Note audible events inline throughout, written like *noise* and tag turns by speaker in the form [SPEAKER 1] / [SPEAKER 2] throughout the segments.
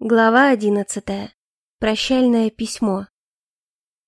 [SPEAKER 1] Глава одиннадцатая. Прощальное письмо.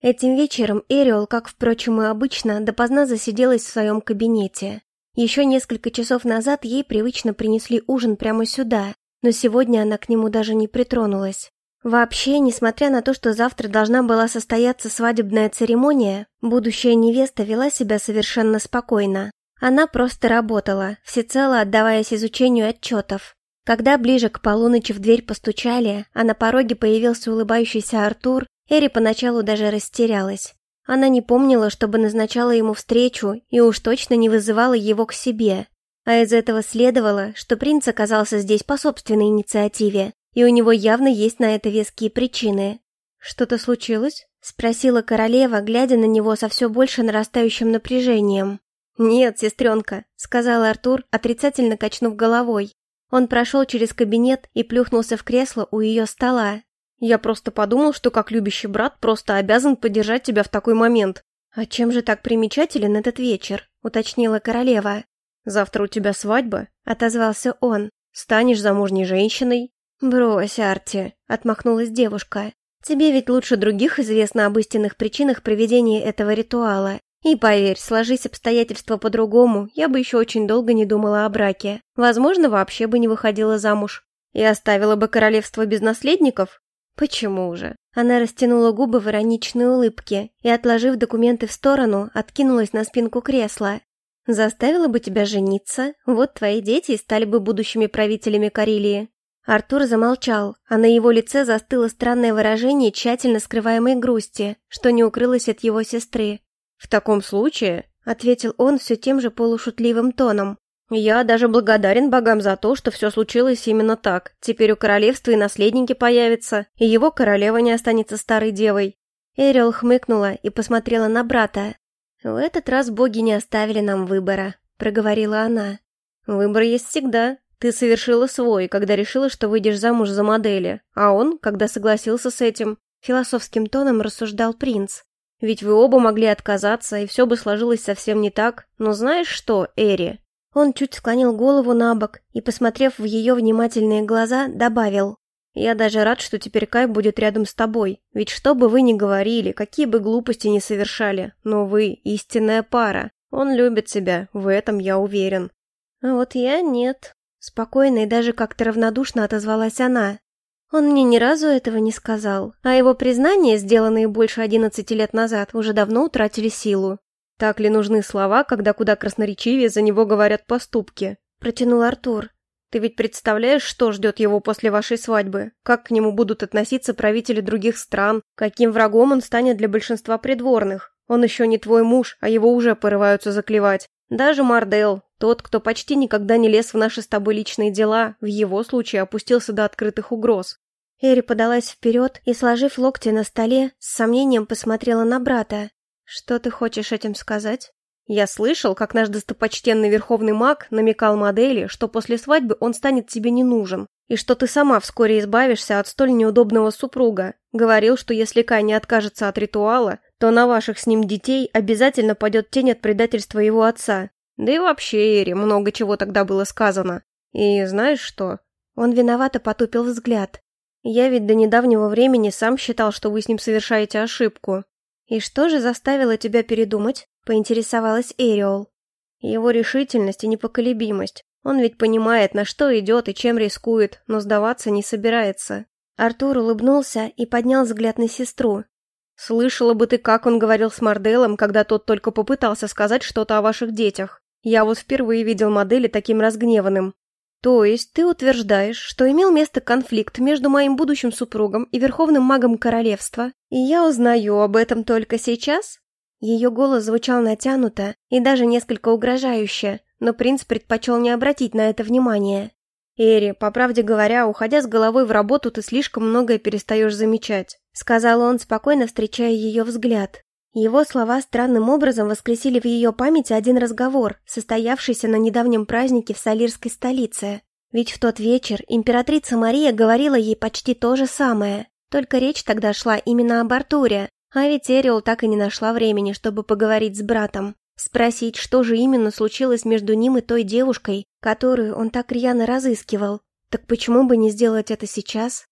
[SPEAKER 1] Этим вечером Эриол, как, впрочем, и обычно, допоздна засиделась в своем кабинете. Еще несколько часов назад ей привычно принесли ужин прямо сюда, но сегодня она к нему даже не притронулась. Вообще, несмотря на то, что завтра должна была состояться свадебная церемония, будущая невеста вела себя совершенно спокойно. Она просто работала, всецело отдаваясь изучению отчетов, когда ближе к полуночи в дверь постучали, а на пороге появился улыбающийся Артур, Эри поначалу даже растерялась. Она не помнила, чтобы назначала ему встречу и уж точно не вызывала его к себе. А из этого следовало, что принц оказался здесь по собственной инициативе, и у него явно есть на это веские причины. «Что-то случилось?» — спросила королева, глядя на него со все больше нарастающим напряжением. «Нет, сестренка», — сказал Артур, отрицательно качнув головой. Он прошел через кабинет и плюхнулся в кресло у ее стола. «Я просто подумал, что как любящий брат просто обязан поддержать тебя в такой момент». «А чем же так примечателен этот вечер?» — уточнила королева. «Завтра у тебя свадьба», — отозвался он. «Станешь замужней женщиной». «Брось, Арти», — отмахнулась девушка. «Тебе ведь лучше других известно об истинных причинах проведения этого ритуала. И поверь, сложись обстоятельства по-другому, я бы еще очень долго не думала о браке. Возможно, вообще бы не выходила замуж. И оставила бы королевство без наследников? Почему же? Она растянула губы в ироничной улыбке и, отложив документы в сторону, откинулась на спинку кресла. Заставила бы тебя жениться, вот твои дети стали бы будущими правителями Карелии. Артур замолчал, а на его лице застыло странное выражение тщательно скрываемой грусти, что не укрылось от его сестры. «В таком случае», — ответил он все тем же полушутливым тоном, «я даже благодарен богам за то, что все случилось именно так. Теперь у королевства и наследники появятся, и его королева не останется старой девой». Эриол хмыкнула и посмотрела на брата. «В этот раз боги не оставили нам выбора», — проговорила она. «Выбор есть всегда. Ты совершила свой, когда решила, что выйдешь замуж за модели, а он, когда согласился с этим», — философским тоном рассуждал принц. Ведь вы оба могли отказаться, и все бы сложилось совсем не так. Но знаешь что, Эри?» Он чуть склонил голову на бок и, посмотрев в ее внимательные глаза, добавил. «Я даже рад, что теперь Кай будет рядом с тобой. Ведь что бы вы ни говорили, какие бы глупости ни совершали, но вы — истинная пара. Он любит тебя, в этом я уверен». «А вот я нет». Спокойно и даже как-то равнодушно отозвалась она. Он мне ни разу этого не сказал, а его признания, сделанные больше одиннадцати лет назад, уже давно утратили силу. «Так ли нужны слова, когда куда красноречивее за него говорят поступки?» – протянул Артур. «Ты ведь представляешь, что ждет его после вашей свадьбы? Как к нему будут относиться правители других стран? Каким врагом он станет для большинства придворных? Он еще не твой муж, а его уже порываются заклевать. Даже Мардел, тот, кто почти никогда не лез в наши с тобой личные дела, в его случае опустился до открытых угроз. Эри подалась вперед и, сложив локти на столе, с сомнением посмотрела на брата. «Что ты хочешь этим сказать?» «Я слышал, как наш достопочтенный верховный маг намекал модели, что после свадьбы он станет тебе не нужен, и что ты сама вскоре избавишься от столь неудобного супруга. Говорил, что если Кай не откажется от ритуала, то на ваших с ним детей обязательно падет тень от предательства его отца. Да и вообще, Эри, много чего тогда было сказано. И знаешь что? Он виновато потупил взгляд. Я ведь до недавнего времени сам считал, что вы с ним совершаете ошибку. И что же заставило тебя передумать? Поинтересовалась Эриол. Его решительность и непоколебимость. Он ведь понимает, на что идет и чем рискует, но сдаваться не собирается. Артур улыбнулся и поднял взгляд на сестру. «Слышала бы ты, как он говорил с Марделом, когда тот только попытался сказать что-то о ваших детях. Я вот впервые видел модели таким разгневанным. То есть ты утверждаешь, что имел место конфликт между моим будущим супругом и верховным магом королевства, и я узнаю об этом только сейчас? Ее голос звучал натянуто и даже несколько угрожающе, но принц предпочел не обратить на это внимания. «Эри, по правде говоря, уходя с головой в работу, ты слишком многое перестаешь замечать», сказал он, спокойно встречая ее взгляд. Его слова странным образом воскресили в ее памяти один разговор, состоявшийся на недавнем празднике в Салирской столице. Ведь в тот вечер императрица Мария говорила ей почти то же самое, только речь тогда шла именно об Артуре, а ведь Эриол так и не нашла времени, чтобы поговорить с братом, спросить, что же именно случилось между ним и той девушкой, которую он так рьяно разыскивал. Так почему бы не сделать это сейчас?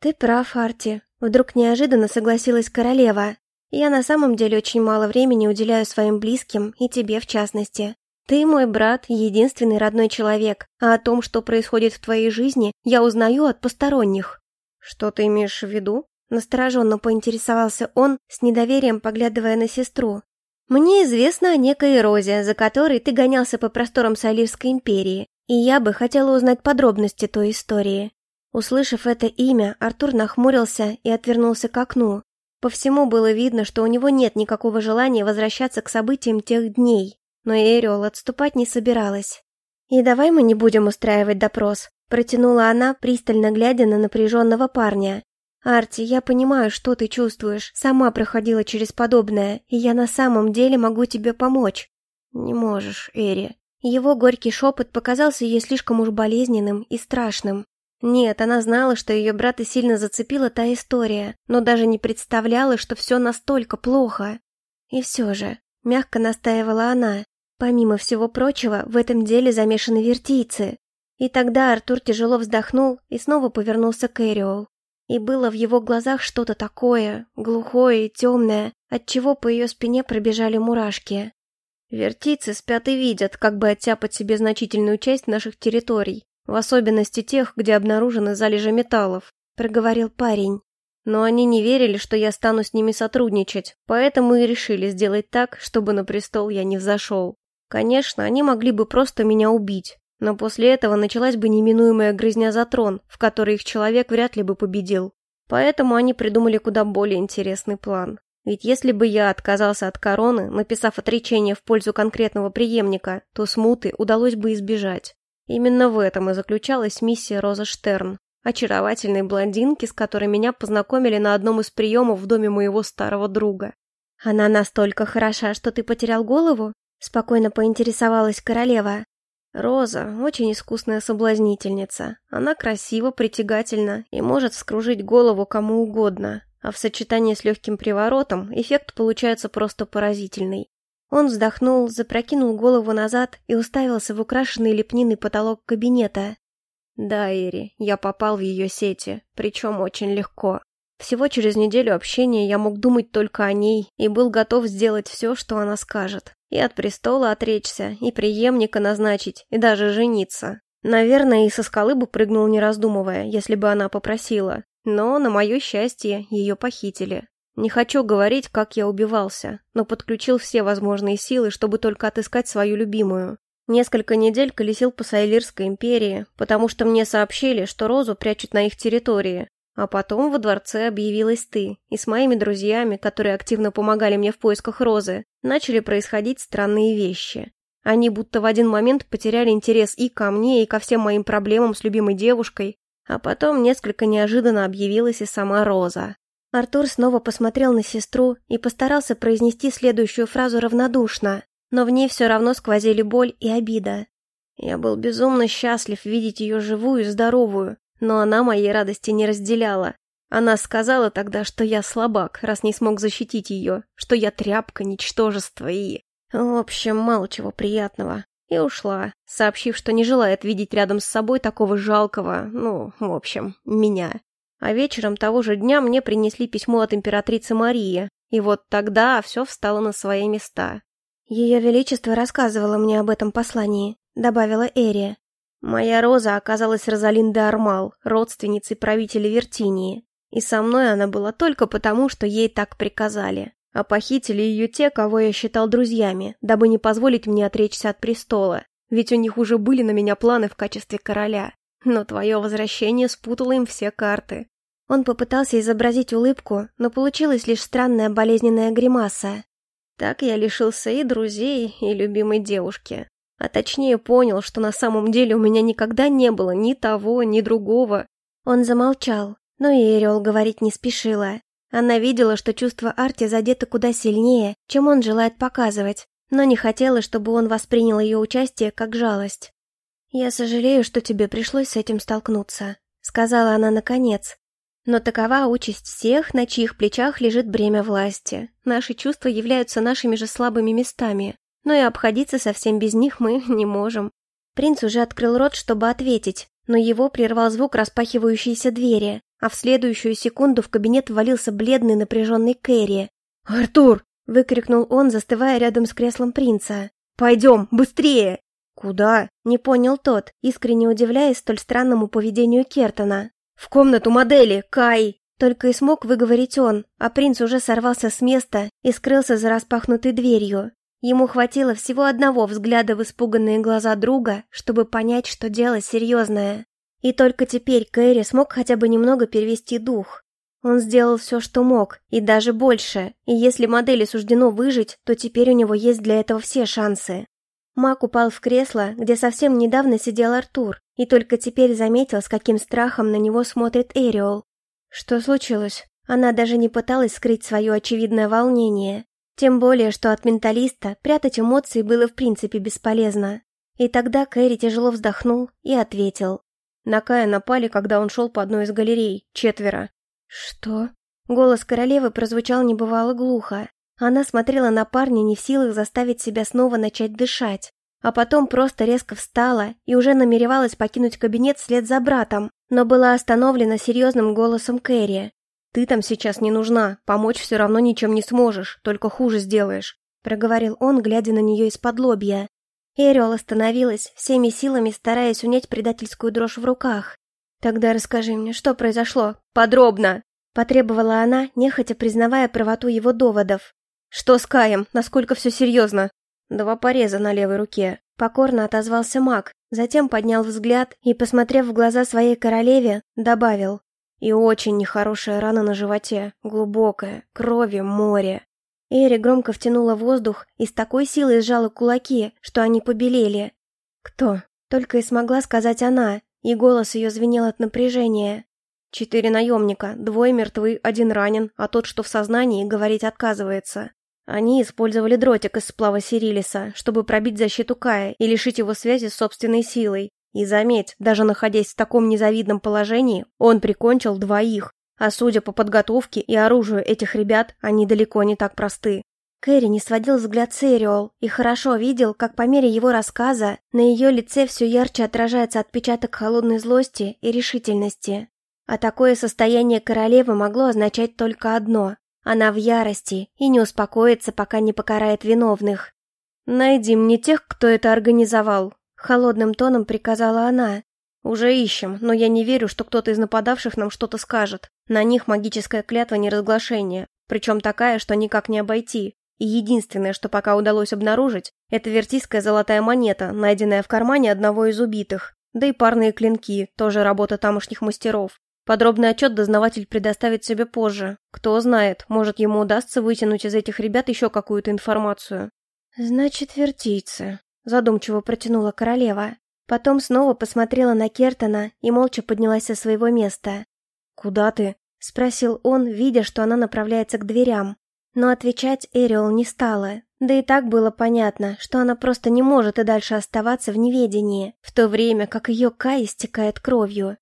[SPEAKER 1] Ты прав, Арти. Вдруг неожиданно согласилась королева. Я на самом деле очень мало времени уделяю своим близким, и тебе в частности. Ты мой брат, единственный родной человек, а о том, что происходит в твоей жизни, я узнаю от посторонних. Что ты имеешь в виду? Настороженно поинтересовался он, с недоверием поглядывая на сестру. «Мне известно о некой Розе, за которой ты гонялся по просторам Салирской империи, и я бы хотела узнать подробности той истории». Услышав это имя, Артур нахмурился и отвернулся к окну. По всему было видно, что у него нет никакого желания возвращаться к событиям тех дней, но Эриол отступать не собиралась. «И давай мы не будем устраивать допрос», — протянула она, пристально глядя на напряженного парня. «Арти, я понимаю, что ты чувствуешь, сама проходила через подобное, и я на самом деле могу тебе помочь». «Не можешь, Эри». Его горький шепот показался ей слишком уж болезненным и страшным. Нет, она знала, что ее брата сильно зацепила та история, но даже не представляла, что все настолько плохо. И все же, мягко настаивала она, помимо всего прочего, в этом деле замешаны вертийцы. И тогда Артур тяжело вздохнул и снова повернулся к Эриол. И было в его глазах что-то такое, глухое и темное, отчего по ее спине пробежали мурашки. Вертицы спят и видят, как бы оттяпать себе значительную часть наших территорий, в особенности тех, где обнаружены залежи металлов, проговорил парень. Но они не верили, что я стану с ними сотрудничать, поэтому и решили сделать так, чтобы на престол я не взошел. Конечно, они могли бы просто меня убить, но после этого началась бы неминуемая грызня за трон, в которой их человек вряд ли бы победил. Поэтому они придумали куда более интересный план. Ведь если бы я отказался от короны, написав отречение в пользу конкретного преемника, то смуты удалось бы избежать. Именно в этом и заключалась миссия Роза Штерн, очаровательной блондинки, с которой меня познакомили на одном из приемов в доме моего старого друга. «Она настолько хороша, что ты потерял голову?» – спокойно поинтересовалась королева. Роза – очень искусная соблазнительница. Она красива, притягательна и может вскружить голову кому угодно, а в сочетании с легким приворотом эффект получается просто поразительный. Он вздохнул, запрокинул голову назад и уставился в украшенный лепниной потолок кабинета. «Да, Эри, я попал в ее сети, причем очень легко. Всего через неделю общения я мог думать только о ней и был готов сделать все, что она скажет. И от престола отречься, и преемника назначить, и даже жениться. Наверное, и со скалы бы прыгнул, не раздумывая, если бы она попросила. Но, на мое счастье, ее похитили. Не хочу говорить, как я убивался, но подключил все возможные силы, чтобы только отыскать свою любимую. Несколько недель колесил по Сайлирской империи, потому что мне сообщили, что Розу прячут на их территории, а потом во дворце объявилась ты, и с моими друзьями, которые активно помогали мне в поисках Розы, начали происходить странные вещи. Они будто в один момент потеряли интерес и ко мне, и ко всем моим проблемам с любимой девушкой, а потом несколько неожиданно объявилась и сама Роза. Артур снова посмотрел на сестру и постарался произнести следующую фразу равнодушно, но в ней все равно сквозили боль и обида. Я был безумно счастлив видеть ее живую и здоровую, но она моей радости не разделяла. Она сказала тогда, что я слабак, раз не смог защитить ее, что я тряпка, ничтожество и... В общем, мало чего приятного. И ушла, сообщив, что не желает видеть рядом с собой такого жалкого, ну, в общем, меня. А вечером того же дня мне принесли письмо от императрицы Марии, и вот тогда все встало на свои места. «Ее Величество рассказывало мне об этом послании», — добавила Эри. Моя Роза оказалась Розалинда Армал, родственницей правителя Вертинии, и со мной она была только потому, что ей так приказали. А похитили ее те, кого я считал друзьями, дабы не позволить мне отречься от престола, ведь у них уже были на меня планы в качестве короля. Но твое возвращение спутало им все карты. Он попытался изобразить улыбку, но получилась лишь странная болезненная гримаса. Так я лишился и друзей, и любимой девушки. А точнее понял, что на самом деле у меня никогда не было ни того, ни другого. Он замолчал, но и Эриол говорить не спешила. Она видела, что чувства Арти задеты куда сильнее, чем он желает показывать, но не хотела, чтобы он воспринял ее участие как жалость. «Я сожалею, что тебе пришлось с этим столкнуться», — сказала она наконец. «Но такова участь всех, на чьих плечах лежит бремя власти. Наши чувства являются нашими же слабыми местами но и обходиться совсем без них мы *laughs* не можем. Принц уже открыл рот, чтобы ответить, но его прервал звук распахивающейся двери. а в следующую секунду в кабинет ввалился бледный напряженный Кэрри.
[SPEAKER 2] «Артур!»
[SPEAKER 1] — выкрикнул он, застывая рядом с креслом принца.
[SPEAKER 2] «Пойдем, быстрее!»
[SPEAKER 1] «Куда?» — не понял тот, искренне удивляясь столь странному поведению Кертона.
[SPEAKER 2] «В комнату модели, Кай!»
[SPEAKER 1] Только и смог выговорить он, а принц уже сорвался с места и скрылся за распахнутой дверью. Ему хватило всего одного взгляда в испуганные глаза друга, чтобы понять, что дело серьезное. И только теперь Кэрри смог хотя бы немного перевести дух. Он сделал все, что мог, и даже больше, и если модели суждено выжить, то теперь у него есть для этого все шансы. Мак упал в кресло, где совсем недавно сидел Артур, и только теперь заметил, с каким страхом на него смотрит Эриол. Что случилось? Она даже не пыталась скрыть свое очевидное волнение. Тем более, что от менталиста прятать эмоции было в принципе бесполезно. И тогда Кэрри тяжело вздохнул и ответил.
[SPEAKER 2] На Кая напали, когда он шел по одной из галерей. Четверо.
[SPEAKER 1] «Что?» Голос королевы прозвучал небывало глухо. Она смотрела на парня, не в силах заставить себя снова начать дышать. А потом просто резко встала и уже намеревалась покинуть кабинет вслед за братом, но была остановлена серьезным голосом Кэрри.
[SPEAKER 2] «Ты там сейчас не нужна, помочь все равно ничем не сможешь, только хуже сделаешь»,
[SPEAKER 1] проговорил он, глядя на нее из-под лобья. Эриол остановилась, всеми силами стараясь унять предательскую дрожь в руках. «Тогда расскажи мне, что произошло? Подробно!» Потребовала она, нехотя признавая правоту его доводов.
[SPEAKER 2] «Что с Каем? Насколько все серьезно?» «Два пореза на левой руке», —
[SPEAKER 1] покорно отозвался маг, затем поднял взгляд и, посмотрев в глаза своей королеве, добавил. «И очень нехорошая рана на животе, глубокая, крови море». Эри громко втянула воздух и с такой силой сжала кулаки, что они побелели. «Кто?» — только и смогла сказать она, и голос ее звенел от напряжения.
[SPEAKER 2] «Четыре наемника, двое мертвы, один ранен, а тот, что в сознании, говорить отказывается. Они использовали дротик из сплава Сирилиса, чтобы пробить защиту Кая и лишить его связи с собственной силой. И заметь, даже находясь в таком незавидном положении, он прикончил двоих. А судя по подготовке и оружию этих ребят, они далеко не так просты.
[SPEAKER 1] Кэрри не сводил взгляд с Эриол и хорошо видел, как по мере его рассказа на ее лице все ярче отражается отпечаток холодной злости и решительности. А такое состояние королевы могло означать только одно она в ярости и не успокоится, пока не покарает виновных.
[SPEAKER 2] «Найди мне тех, кто это организовал», —
[SPEAKER 1] холодным тоном приказала она.
[SPEAKER 2] «Уже ищем, но я не верю, что кто-то из нападавших нам что-то скажет. На них магическая клятва неразглашения, причем такая, что никак не обойти. И единственное, что пока удалось обнаружить, это вертийская золотая монета, найденная в кармане одного из убитых. Да и парные клинки, тоже работа тамошних мастеров. Подробный отчет дознаватель предоставит себе позже. Кто знает, может ему удастся вытянуть из этих ребят еще какую-то информацию.
[SPEAKER 1] «Значит, вертийцы», — задумчиво протянула королева. Потом снова посмотрела на Кертона и молча поднялась со своего места.
[SPEAKER 2] «Куда ты?»
[SPEAKER 1] — спросил он, видя, что она направляется к дверям. Но отвечать Эриол не стала. Да и так было понятно, что она просто не может и дальше оставаться в неведении, в то время как ее Кай истекает кровью.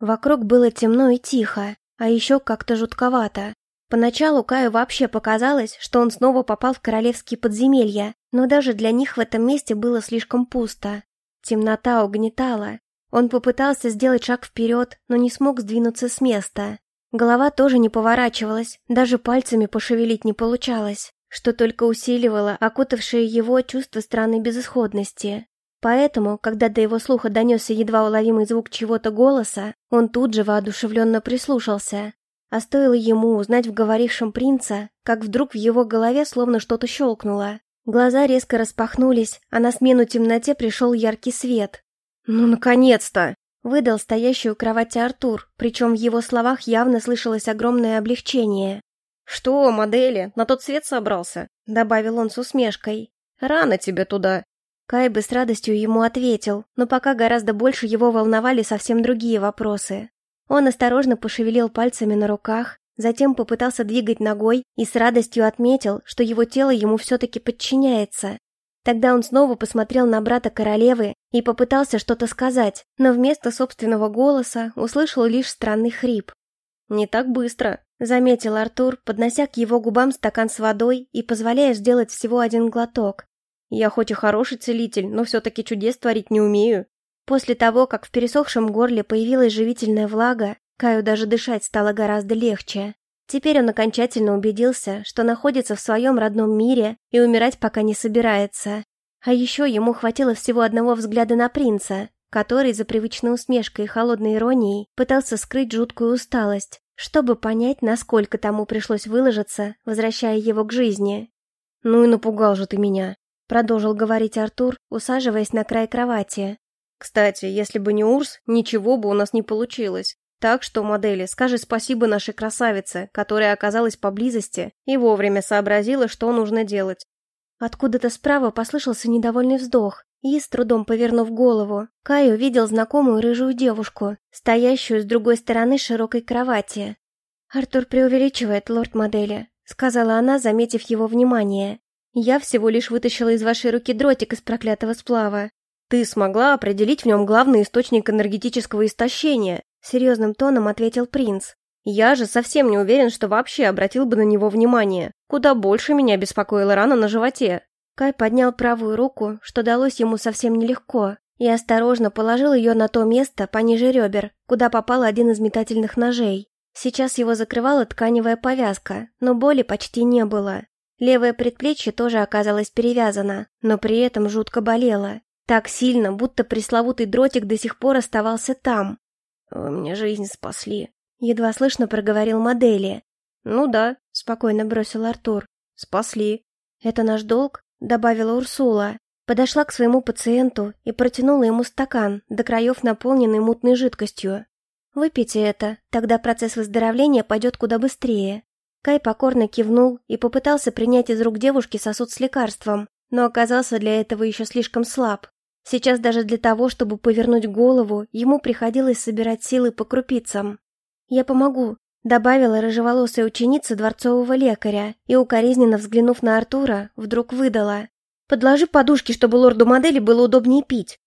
[SPEAKER 1] Вокруг было темно и тихо, а еще как-то жутковато. Поначалу Каю вообще показалось, что он снова попал в королевские подземелья, но даже для них в этом месте было слишком пусто. Темнота угнетала. Он попытался сделать шаг вперед, но не смог сдвинуться с места. Голова тоже не поворачивалась, даже пальцами пошевелить не получалось, что только усиливало окутавшее его чувство странной безысходности. Поэтому, когда до его слуха донесся едва уловимый звук чего-то голоса, он тут же воодушевленно прислушался. А стоило ему узнать в говорившем принца, как вдруг в его голове словно что-то щелкнуло. Глаза резко распахнулись, а на смену темноте пришел яркий свет.
[SPEAKER 2] «Ну, наконец-то!»
[SPEAKER 1] — выдал стоящий у кровати Артур, причем в его словах явно слышалось огромное облегчение.
[SPEAKER 2] «Что, модели, на тот свет собрался?»
[SPEAKER 1] — добавил он с усмешкой.
[SPEAKER 2] «Рано тебе туда.
[SPEAKER 1] Кай бы с радостью ему ответил, но пока гораздо больше его волновали совсем другие вопросы. Он осторожно пошевелил пальцами на руках, затем попытался двигать ногой и с радостью отметил, что его тело ему все-таки подчиняется. Тогда он снова посмотрел на брата королевы и попытался что-то сказать, но вместо собственного голоса услышал лишь странный хрип.
[SPEAKER 2] «Не так быстро», —
[SPEAKER 1] заметил Артур, поднося к его губам стакан с водой и позволяя сделать всего один глоток.
[SPEAKER 2] Я хоть и хороший целитель, но все-таки чудес творить не умею.
[SPEAKER 1] После того, как в пересохшем горле появилась живительная влага, Каю даже дышать стало гораздо легче. Теперь он окончательно убедился, что находится в своем родном мире и умирать пока не собирается. А еще ему хватило всего одного взгляда на принца, который за привычной усмешкой и холодной иронией пытался скрыть жуткую усталость, чтобы понять, насколько тому пришлось выложиться, возвращая его к жизни.
[SPEAKER 2] «Ну и напугал же ты меня», —
[SPEAKER 1] продолжил говорить Артур, усаживаясь на край кровати.
[SPEAKER 2] «Кстати, если бы не Урс, ничего бы у нас не получилось. Так что, модели, скажи спасибо нашей красавице, которая оказалась поблизости и вовремя сообразила, что нужно делать.
[SPEAKER 1] Откуда-то справа послышался недовольный вздох, и, с трудом повернув голову, Кай увидел знакомую рыжую девушку, стоящую с другой стороны широкой кровати. «Артур преувеличивает, лорд-модели», — сказала она, заметив его внимание. «Я всего лишь вытащила из вашей руки дротик из проклятого сплава».
[SPEAKER 2] «Ты смогла определить в нем главный источник энергетического истощения», — серьезным тоном ответил принц. Я же совсем не уверен, что вообще обратил бы на него внимание. Куда больше меня беспокоила рана на животе.
[SPEAKER 1] Кай поднял правую руку, что далось ему совсем нелегко, и осторожно положил ее на то место пониже ребер, куда попал один из метательных ножей. Сейчас его закрывала тканевая повязка, но боли почти не было. Левое предплечье тоже оказалось перевязано, но при этом жутко болело. Так сильно, будто пресловутый дротик до сих пор оставался там.
[SPEAKER 2] «Вы мне жизнь спасли»,
[SPEAKER 1] Едва слышно проговорил модели.
[SPEAKER 2] «Ну да», —
[SPEAKER 1] спокойно бросил Артур.
[SPEAKER 2] «Спасли».
[SPEAKER 1] «Это наш долг?» — добавила Урсула. Подошла к своему пациенту и протянула ему стакан, до краев наполненный мутной жидкостью. «Выпейте это, тогда процесс выздоровления пойдет куда быстрее». Кай покорно кивнул и попытался принять из рук девушки сосуд с лекарством, но оказался для этого еще слишком слаб. Сейчас даже для того, чтобы повернуть голову, ему приходилось собирать силы по крупицам. «Я помогу», — добавила рыжеволосая ученица дворцового лекаря и, укоризненно взглянув на Артура, вдруг выдала. «Подложи подушки, чтобы лорду-модели было удобнее пить».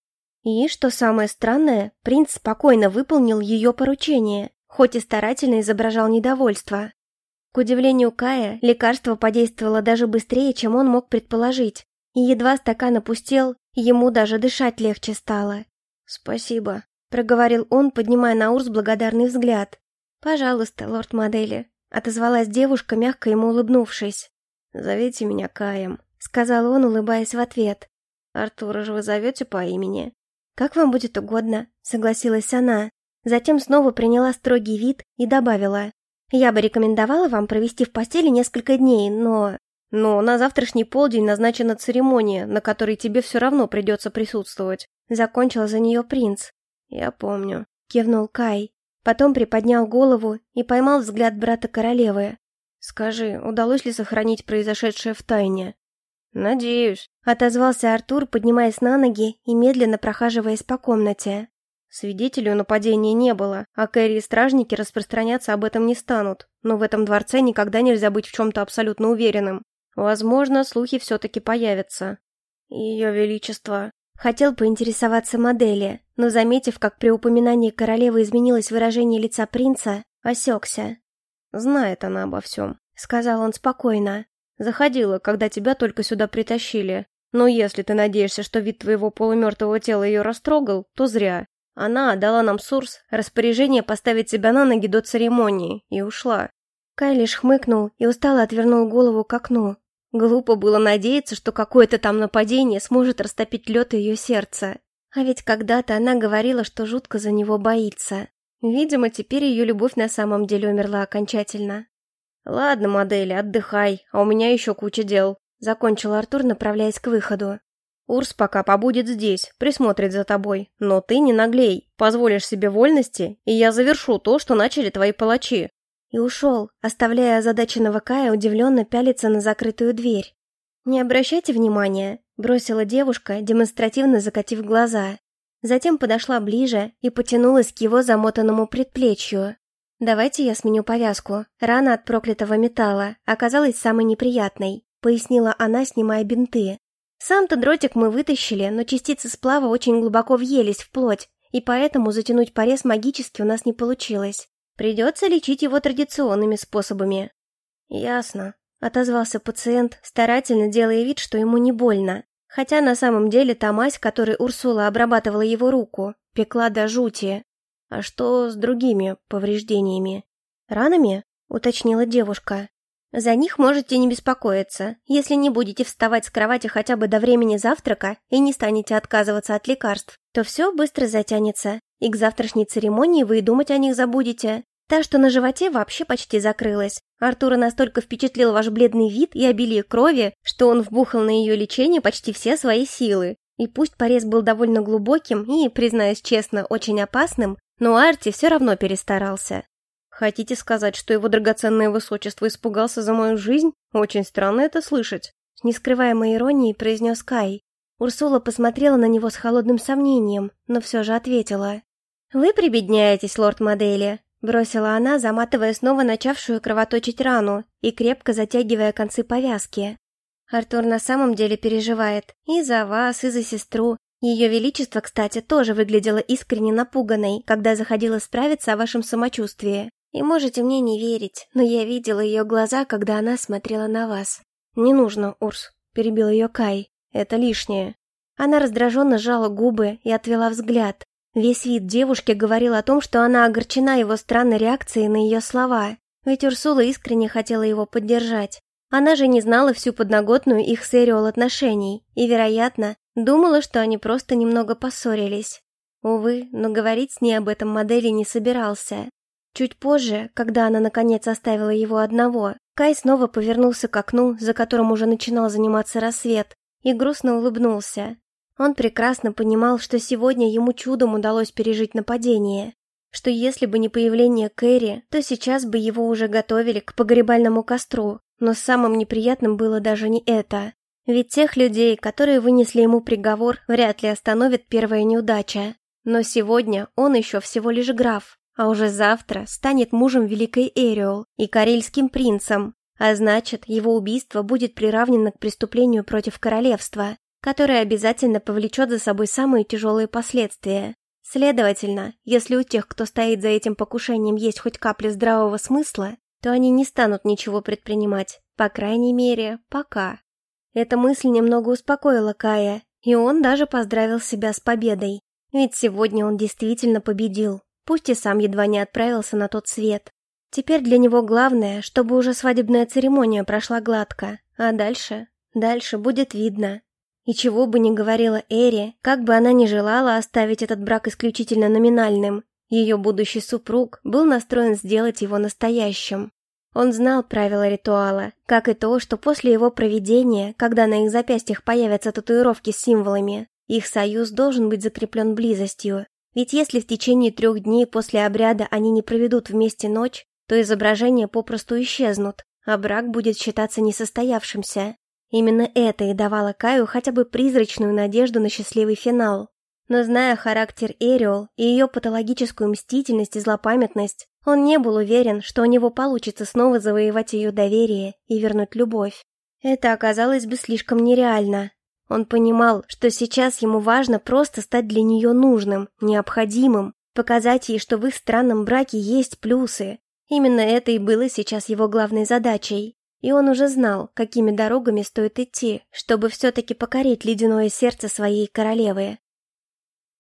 [SPEAKER 1] И, что самое странное, принц спокойно выполнил ее поручение, хоть и старательно изображал недовольство. К удивлению Кая, лекарство подействовало даже быстрее, чем он мог предположить, и едва стакан опустел, ему даже дышать легче стало.
[SPEAKER 2] «Спасибо», —
[SPEAKER 1] проговорил он, поднимая на Урс благодарный взгляд. «Пожалуйста, лорд-модели», — отозвалась девушка, мягко ему улыбнувшись.
[SPEAKER 2] «Зовите меня Каем», —
[SPEAKER 1] сказал он, улыбаясь в ответ.
[SPEAKER 2] «Артура же вы зовете по имени?»
[SPEAKER 1] «Как вам будет угодно», — согласилась она. Затем снова приняла строгий вид и добавила. «Я бы рекомендовала вам провести в постели несколько дней, но...»
[SPEAKER 2] «Но на завтрашний полдень назначена церемония, на которой тебе все равно придется присутствовать», —
[SPEAKER 1] закончил за нее принц.
[SPEAKER 2] «Я помню», —
[SPEAKER 1] кивнул Кай. Потом приподнял голову и поймал взгляд брата королевы.
[SPEAKER 2] «Скажи, удалось ли сохранить произошедшее в тайне?» «Надеюсь», —
[SPEAKER 1] отозвался Артур, поднимаясь на ноги и медленно прохаживаясь по комнате.
[SPEAKER 2] Свидетелю нападения не было, а Кэрри и стражники распространяться об этом не станут, но в этом дворце никогда нельзя быть в чем-то абсолютно уверенным. Возможно, слухи все-таки появятся. Ее Величество
[SPEAKER 1] Хотел поинтересоваться модели, но, заметив, как при упоминании королевы изменилось выражение лица принца, осекся.
[SPEAKER 2] «Знает она обо всем», —
[SPEAKER 1] сказал он спокойно.
[SPEAKER 2] «Заходила, когда тебя только сюда притащили. Но если ты надеешься, что вид твоего полумертвого тела ее растрогал, то зря. Она дала нам Сурс распоряжение поставить себя на ноги до церемонии и ушла».
[SPEAKER 1] Кай лишь хмыкнул и устало отвернул голову к окну, Глупо было надеяться, что какое-то там нападение сможет растопить лед ее сердца. А ведь когда-то она говорила, что жутко за него боится. Видимо, теперь ее любовь на самом деле умерла окончательно.
[SPEAKER 2] «Ладно, модели, отдыхай, а у меня еще куча дел», — закончил Артур, направляясь к выходу. «Урс пока побудет здесь, присмотрит за тобой, но ты не наглей, позволишь себе вольности, и я завершу то, что начали твои палачи
[SPEAKER 1] и ушел, оставляя озадаченного Кая удивленно пялиться на закрытую дверь. «Не обращайте внимания», — бросила девушка, демонстративно закатив глаза. Затем подошла ближе и потянулась к его замотанному предплечью. «Давайте я сменю повязку. Рана от проклятого металла оказалась самой неприятной», — пояснила она, снимая бинты. «Сам-то дротик мы вытащили, но частицы сплава очень глубоко въелись в плоть, и поэтому затянуть порез магически у нас не получилось. Придется лечить его традиционными способами.
[SPEAKER 2] Ясно,
[SPEAKER 1] отозвался пациент, старательно делая вид, что ему не больно. Хотя на самом деле та мазь, которой Урсула обрабатывала его руку, пекла до жути.
[SPEAKER 2] А что с другими повреждениями?
[SPEAKER 1] Ранами? Уточнила девушка. За них можете не беспокоиться, если не будете вставать с кровати хотя бы до времени завтрака и не станете отказываться от лекарств, то все быстро затянется, и к завтрашней церемонии вы и думать о них забудете. Та, что на животе, вообще почти закрылась. Артура настолько впечатлил ваш бледный вид и обилие крови, что он вбухал на ее лечение почти все свои силы. И пусть порез был довольно глубоким и, признаюсь честно, очень опасным, но Арти все равно перестарался.
[SPEAKER 2] Хотите сказать, что его драгоценное высочество испугался за мою жизнь? Очень странно это слышать.
[SPEAKER 1] С нескрываемой иронией произнес Кай. Урсула посмотрела на него с холодным сомнением, но все же ответила. «Вы прибедняетесь, лорд Модели. Бросила она, заматывая снова начавшую кровоточить рану и крепко затягивая концы повязки. Артур на самом деле переживает и за вас, и за сестру. Ее Величество, кстати, тоже выглядело искренне напуганной, когда заходила справиться о вашем самочувствии. И можете мне не верить, но я видела ее глаза, когда она смотрела на вас.
[SPEAKER 2] «Не нужно, Урс», — перебил ее Кай. «Это лишнее».
[SPEAKER 1] Она раздраженно сжала губы и отвела взгляд, Весь вид девушки говорил о том, что она огорчена его странной реакцией на ее слова, ведь Урсула искренне хотела его поддержать. Она же не знала всю подноготную их с Эриол отношений и, вероятно, думала, что они просто немного поссорились. Увы, но говорить с ней об этом модели не собирался. Чуть позже, когда она наконец оставила его одного, Кай снова повернулся к окну, за которым уже начинал заниматься рассвет, и грустно улыбнулся. Он прекрасно понимал, что сегодня ему чудом удалось пережить нападение, что если бы не появление Кэрри, то сейчас бы его уже готовили к погребальному костру, но самым неприятным было даже не это. Ведь тех людей, которые вынесли ему приговор, вряд ли остановит первая неудача. Но сегодня он еще всего лишь граф, а уже завтра станет мужем великой Эриол и карельским принцем, а значит, его убийство будет приравнено к преступлению против королевства которое обязательно повлечет за собой самые тяжелые последствия. Следовательно, если у тех, кто стоит за этим покушением, есть хоть капля здравого смысла, то они не станут ничего предпринимать, по крайней мере, пока. Эта мысль немного успокоила Кая, и он даже поздравил себя с победой. Ведь сегодня он действительно победил, пусть и сам едва не отправился на тот свет. Теперь для него главное, чтобы уже свадебная церемония прошла гладко, а дальше... Дальше будет видно. И чего бы ни говорила Эри, как бы она ни желала оставить этот брак исключительно номинальным, ее будущий супруг был настроен сделать его настоящим. Он знал правила ритуала, как и то, что после его проведения, когда на их запястьях появятся татуировки с символами, их союз должен быть закреплен близостью. Ведь если в течение трех дней после обряда они не проведут вместе ночь, то изображения попросту исчезнут, а брак будет считаться несостоявшимся. Именно это и давало Каю хотя бы призрачную надежду на счастливый финал. Но зная характер Эриол и ее патологическую мстительность и злопамятность, он не был уверен, что у него получится снова завоевать ее доверие и вернуть любовь. Это оказалось бы слишком нереально. Он понимал, что сейчас ему важно просто стать для нее нужным, необходимым, показать ей, что в их странном браке есть плюсы. Именно это и было сейчас его главной задачей и он уже знал, какими дорогами стоит идти, чтобы все-таки покорить ледяное сердце своей королевы.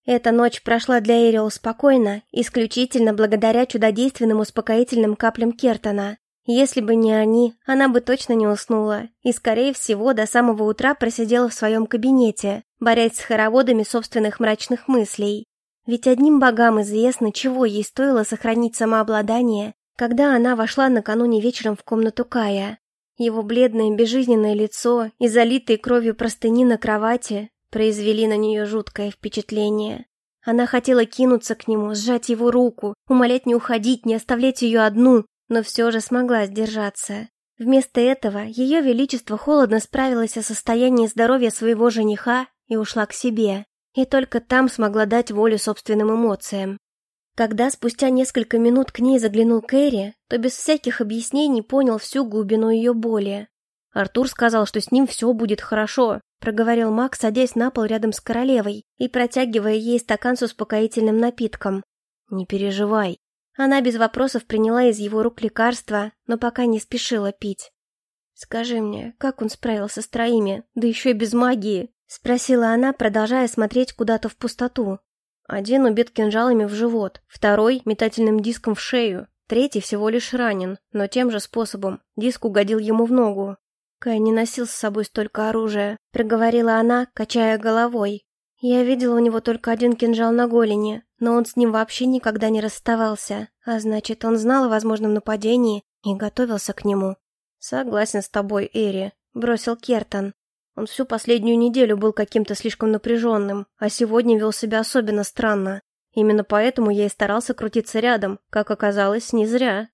[SPEAKER 1] Эта ночь прошла для Эриол спокойно, исключительно благодаря чудодейственным успокоительным каплям Кертона. Если бы не они, она бы точно не уснула, и, скорее всего, до самого утра просидела в своем кабинете, борясь с хороводами собственных мрачных мыслей. Ведь одним богам известно, чего ей стоило сохранить самообладание, когда она вошла накануне вечером в комнату Кая. Его бледное безжизненное лицо и залитые кровью простыни на кровати произвели на нее жуткое впечатление. Она хотела кинуться к нему, сжать его руку, умолять не уходить, не оставлять ее одну, но все же смогла сдержаться. Вместо этого ее величество холодно справилось о состоянии здоровья своего жениха и ушла к себе. И только там смогла дать волю собственным эмоциям. Когда спустя несколько минут к ней заглянул Кэрри, то без всяких объяснений понял всю глубину ее боли.
[SPEAKER 2] «Артур сказал, что с ним все будет хорошо», — проговорил Мак, садясь на пол рядом с королевой и протягивая ей стакан с успокоительным напитком. «Не переживай». Она без вопросов приняла из его рук лекарства, но пока не спешила пить.
[SPEAKER 1] «Скажи мне, как он справился с троими, да еще и без магии?» — спросила она, продолжая смотреть куда-то в пустоту.
[SPEAKER 2] Один убит кинжалами в живот, второй — метательным диском в шею, третий всего лишь ранен, но тем же способом. Диск угодил ему в ногу. Кай не носил с собой столько оружия, проговорила она, качая головой. Я видела у него только один кинжал на голени, но он с ним вообще никогда не расставался, а значит, он знал о возможном нападении и готовился к нему. «Согласен с тобой, Эри», — бросил Кертон. Он всю последнюю неделю был каким-то слишком напряженным, а сегодня вел себя особенно странно. Именно поэтому я и старался крутиться рядом, как оказалось, не зря.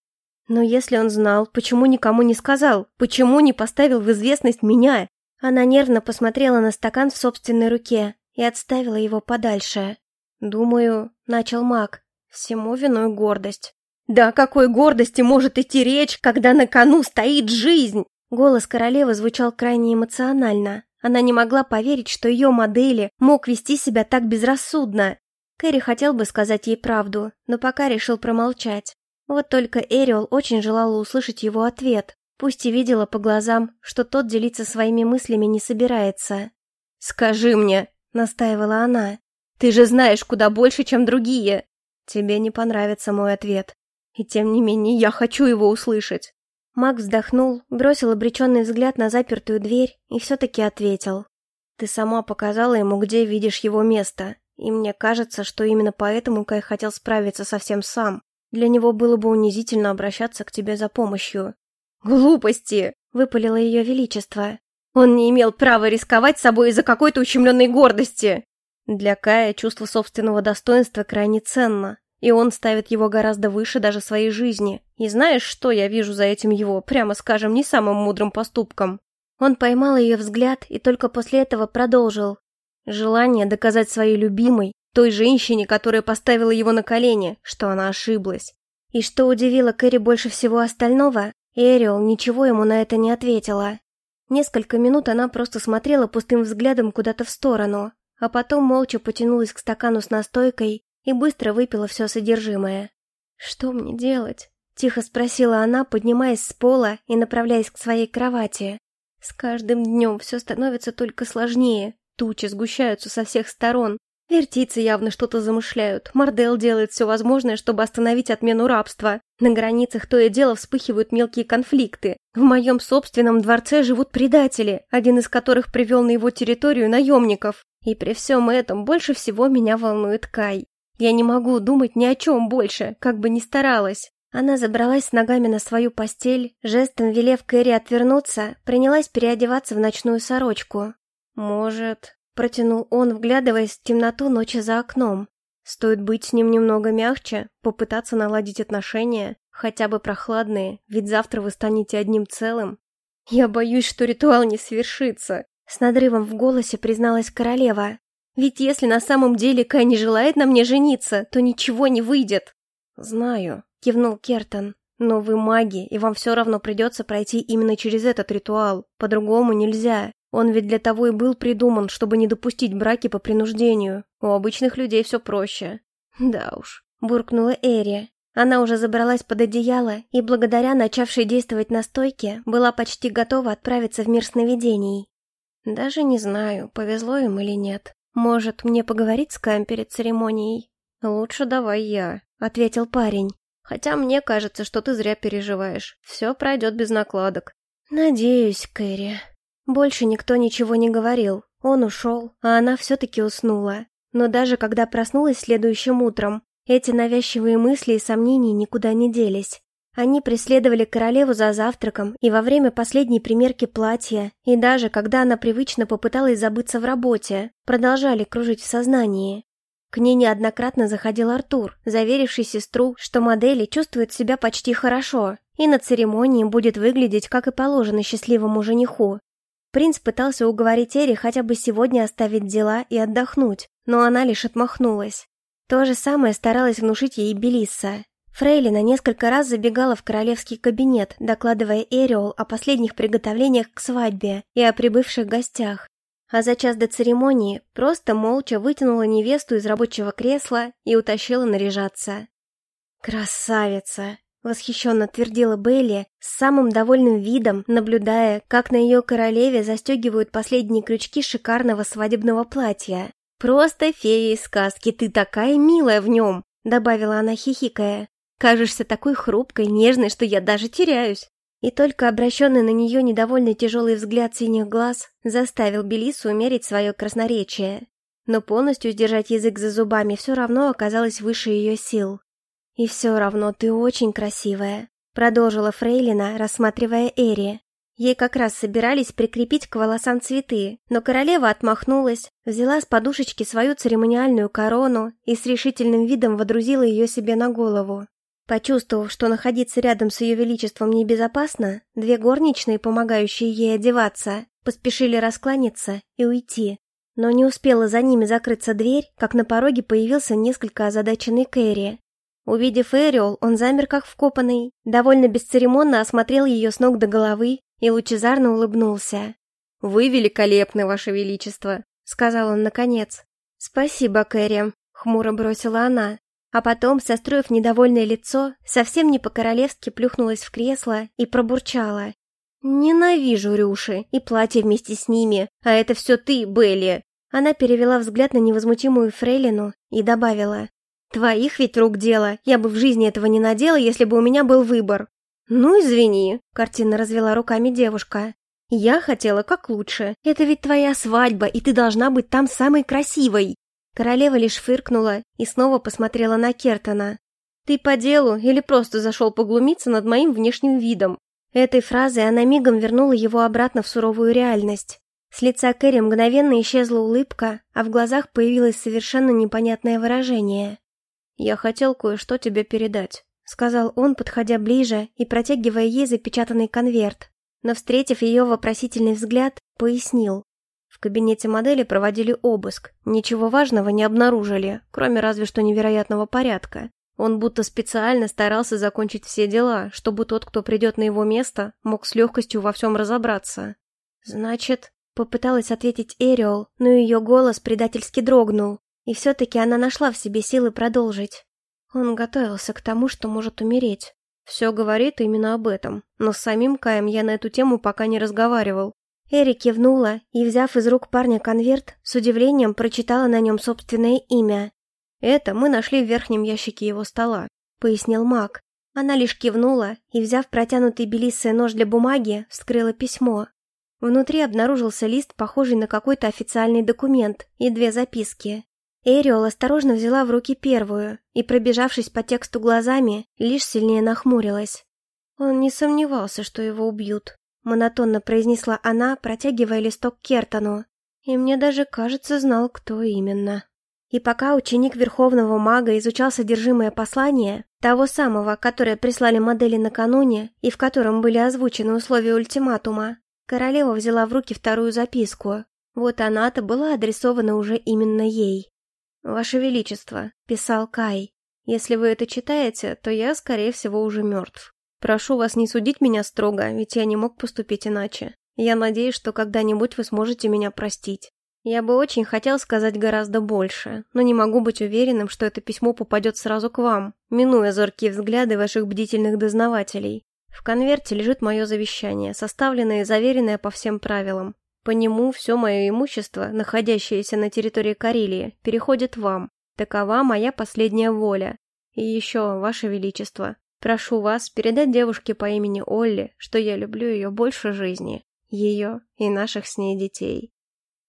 [SPEAKER 2] Но если он знал, почему никому не сказал? Почему не поставил в известность меня? Она нервно посмотрела на стакан в собственной руке и отставила его подальше. Думаю, начал маг, всему виной гордость. Да о какой гордости может идти речь, когда на кону стоит жизнь? Голос королевы звучал крайне эмоционально. Она не могла поверить, что ее модели мог вести себя так безрассудно. Кэрри хотел бы сказать ей правду, но пока решил промолчать. Вот только Эриол очень желала услышать его ответ, пусть и видела по глазам, что тот делиться своими мыслями не собирается. «Скажи мне», — настаивала она, — «ты же знаешь куда больше, чем другие». «Тебе не понравится мой ответ. И тем не менее я хочу его услышать». Маг вздохнул, бросил обреченный взгляд на запертую дверь и все-таки ответил. «Ты сама показала ему, где видишь его место, и мне кажется, что именно поэтому Кай хотел справиться совсем сам. Для него было бы унизительно обращаться к тебе за помощью». «Глупости!» — выпалило ее величество. «Он не имел права рисковать собой из-за какой-то ущемленной гордости!» Для Кая чувство собственного достоинства крайне ценно, и он ставит его гораздо выше даже своей жизни. И знаешь, что я вижу за этим его, прямо скажем, не самым мудрым поступком? Он поймал ее взгляд и только после этого продолжил. Желание доказать своей любимой, той женщине, которая поставила его на колени, что она ошиблась. И что удивило Кэрри больше всего остального, Эриол ничего ему на это не ответила. Несколько минут она просто смотрела пустым взглядом куда-то в сторону, а потом молча потянулась к стакану с настойкой и быстро выпила все содержимое. «Что мне делать?» — тихо спросила она, поднимаясь с пола и направляясь к своей кровати. «С каждым днем все становится только сложнее, тучи сгущаются со всех сторон, Вертицы явно что-то замышляют. Мордел делает все возможное, чтобы остановить отмену рабства. На границах то и дело вспыхивают мелкие конфликты. В моем собственном дворце живут предатели, один из которых привел на его территорию наемников. И при всем этом больше всего меня волнует Кай. Я не могу думать ни о чем больше, как бы ни старалась. Она забралась с ногами на свою постель, жестом велев Кэрри отвернуться, принялась переодеваться в ночную сорочку. «Может...» — протянул он, вглядываясь в темноту ночи за окном. «Стоит быть с ним немного мягче, попытаться наладить отношения, хотя бы прохладные, ведь завтра вы станете одним целым. Я боюсь, что ритуал не свершится», — с надрывом в голосе призналась королева. Ведь если на самом деле Кай не желает на мне жениться, то ничего не выйдет. Знаю, кивнул Кертон. Но вы маги, и вам все равно придется пройти именно через этот ритуал. По-другому нельзя. Он ведь для того и был придуман, чтобы не допустить браки по принуждению. У обычных людей все проще. Да уж, буркнула Эри. Она уже забралась под одеяло и, благодаря начавшей действовать настойке, была почти готова отправиться в мир сновидений. Даже не знаю, повезло им или нет. «Может, мне поговорить с Кэм перед церемонией?» «Лучше давай я», — ответил парень. «Хотя мне кажется, что ты зря переживаешь. Все пройдет без накладок». «Надеюсь, Кэрри». Больше никто ничего не говорил. Он ушел, а она все-таки уснула. Но даже когда проснулась следующим утром, эти навязчивые мысли и сомнения никуда не делись. Они преследовали королеву за завтраком и во время последней примерки платья, и даже когда она привычно попыталась забыться в работе, продолжали кружить в сознании. К ней неоднократно заходил Артур, заверивший сестру, что модели чувствуют себя почти хорошо, и на церемонии будет выглядеть, как и положено счастливому жениху. Принц пытался уговорить Эри хотя бы сегодня оставить дела и отдохнуть, но она лишь отмахнулась. То же самое старалась внушить ей Белисса, Фрейлина несколько раз забегала в королевский кабинет, докладывая Эриол о последних приготовлениях к свадьбе и о прибывших гостях. А за час до церемонии просто молча вытянула невесту из рабочего кресла и утащила наряжаться. «Красавица!» — восхищенно твердила Белли, с самым довольным видом, наблюдая, как на ее королеве застегивают последние крючки шикарного свадебного платья.
[SPEAKER 1] «Просто фея из сказки, ты такая милая в нем!» — добавила она, хихикая. «Кажешься такой хрупкой, нежной, что я даже теряюсь!» И только обращенный на нее недовольный тяжелый взгляд синих глаз заставил Белису умерить свое красноречие. Но полностью сдержать язык за зубами все равно оказалось выше ее сил. «И все равно ты очень красивая», — продолжила Фрейлина, рассматривая Эри. Ей как раз собирались прикрепить к волосам цветы, но королева отмахнулась, взяла с подушечки свою церемониальную корону и с решительным видом водрузила ее себе на голову. Почувствовав, что находиться рядом с ее величеством небезопасно, две горничные, помогающие ей одеваться, поспешили раскланяться и уйти. Но не успела за ними закрыться дверь, как на пороге появился несколько озадаченный Кэрри. Увидев Эриол, он замер как вкопанный, довольно бесцеремонно осмотрел ее с ног до головы и лучезарно улыбнулся.
[SPEAKER 2] «Вы великолепны, ваше величество», — сказал он наконец.
[SPEAKER 1] «Спасибо, Кэрри», — хмуро бросила она. А потом, состроив недовольное лицо, совсем не по-королевски плюхнулась в кресло и пробурчала. «Ненавижу рюши и платье вместе с ними, а это все ты, Белли!» Она перевела взгляд на невозмутимую фрейлину и добавила. «Твоих ведь рук дело, я бы в жизни этого не надела, если бы у меня был выбор». «Ну, извини», — картинно развела руками девушка. «Я хотела как лучше. Это ведь твоя свадьба, и ты должна быть там самой красивой». Королева лишь фыркнула и снова посмотрела на Кертона. «Ты по делу или просто зашел поглумиться над моим внешним видом?» Этой фразой она мигом вернула его обратно в суровую реальность. С лица Кэрри мгновенно исчезла улыбка, а в глазах появилось совершенно непонятное выражение.
[SPEAKER 2] «Я хотел кое-что тебе передать», —
[SPEAKER 1] сказал он, подходя ближе и протягивая ей запечатанный конверт. Но, встретив ее вопросительный взгляд, пояснил.
[SPEAKER 2] В кабинете модели проводили обыск. Ничего важного не обнаружили, кроме разве что невероятного порядка. Он будто специально старался закончить все дела, чтобы тот, кто придет на его место, мог с легкостью во всем разобраться.
[SPEAKER 1] «Значит...» — попыталась ответить Эриол, но ее голос предательски дрогнул, и все-таки она нашла в себе силы продолжить. Он готовился к тому, что может умереть.
[SPEAKER 2] Все говорит именно об этом, но с самим Каем я на эту тему пока не разговаривал.
[SPEAKER 1] Эри кивнула и, взяв из рук парня конверт, с удивлением прочитала на нем собственное имя.
[SPEAKER 2] «Это мы нашли в верхнем ящике его стола», — пояснил маг.
[SPEAKER 1] Она лишь кивнула и, взяв протянутый белиссой нож для бумаги, вскрыла письмо. Внутри обнаружился лист, похожий на какой-то официальный документ, и две записки. Эриол осторожно взяла в руки первую и, пробежавшись по тексту глазами, лишь сильнее нахмурилась. Он не сомневался, что его убьют. Монотонно произнесла она, протягивая листок Кертону. И мне даже, кажется, знал, кто именно. И пока ученик Верховного Мага изучал содержимое послания, того самого, которое прислали модели накануне и в котором были озвучены условия ультиматума, королева взяла в руки вторую записку. Вот она-то была адресована уже именно ей.
[SPEAKER 2] «Ваше Величество», — писал Кай, — «если вы это читаете, то я, скорее всего, уже мертв. Прошу вас не судить меня строго, ведь я не мог поступить иначе. Я надеюсь, что когда-нибудь вы сможете меня простить. Я бы очень хотел сказать гораздо больше, но не могу быть уверенным, что это письмо попадет сразу к вам, минуя зоркие взгляды ваших бдительных дознавателей. В конверте лежит мое завещание, составленное и заверенное по всем правилам. По нему все мое имущество, находящееся на территории Карелии, переходит вам. Такова моя последняя воля. И еще, Ваше Величество, Прошу вас передать девушке по имени Олли, что я люблю ее больше жизни, ее и наших с ней детей.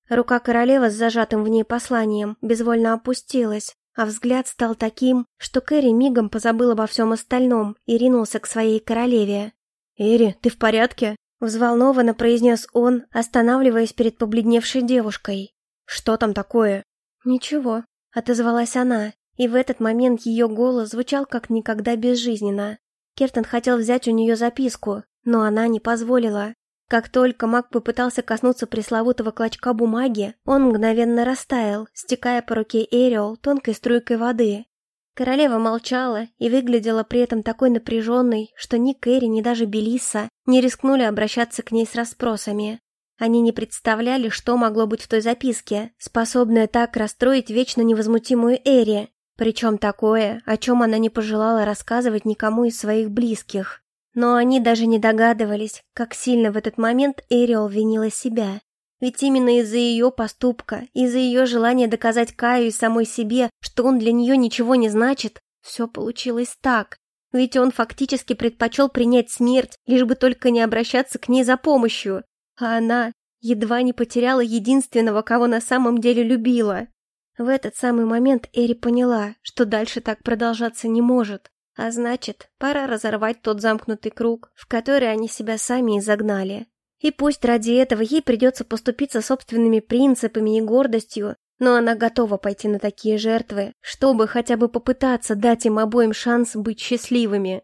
[SPEAKER 1] Рука королевы с зажатым в ней посланием безвольно опустилась, а взгляд стал таким, что Кэрри мигом позабыл обо всем остальном и ринулся к своей королеве.
[SPEAKER 2] «Эри, ты в порядке?»
[SPEAKER 1] — взволнованно произнес он, останавливаясь перед побледневшей девушкой.
[SPEAKER 2] «Что там такое?»
[SPEAKER 1] «Ничего», — отозвалась она, и в этот момент ее голос звучал как никогда безжизненно. Кертон хотел взять у нее записку, но она не позволила. Как только маг попытался коснуться пресловутого клочка бумаги, он мгновенно растаял, стекая по руке Эриол тонкой струйкой воды. Королева молчала и выглядела при этом такой напряженной, что ни Кэрри, ни даже Белиса не рискнули обращаться к ней с расспросами. Они не представляли, что могло быть в той записке, способное так расстроить вечно невозмутимую Эри. Причем такое, о чем она не пожелала рассказывать никому из своих близких. Но они даже не догадывались, как сильно в этот момент Эриол винила себя. Ведь именно из-за ее поступка, из-за ее желания доказать Каю и самой себе, что он для нее ничего не значит, все получилось так. Ведь он фактически предпочел принять смерть, лишь бы только не обращаться к ней за помощью. А она едва не потеряла единственного, кого на самом деле любила. В этот самый момент Эри поняла, что дальше так продолжаться не может. А значит, пора разорвать тот замкнутый круг, в который они себя сами и загнали. И пусть ради этого ей придется поступиться собственными принципами и гордостью, но она готова пойти на такие жертвы, чтобы хотя бы попытаться дать им обоим шанс быть счастливыми.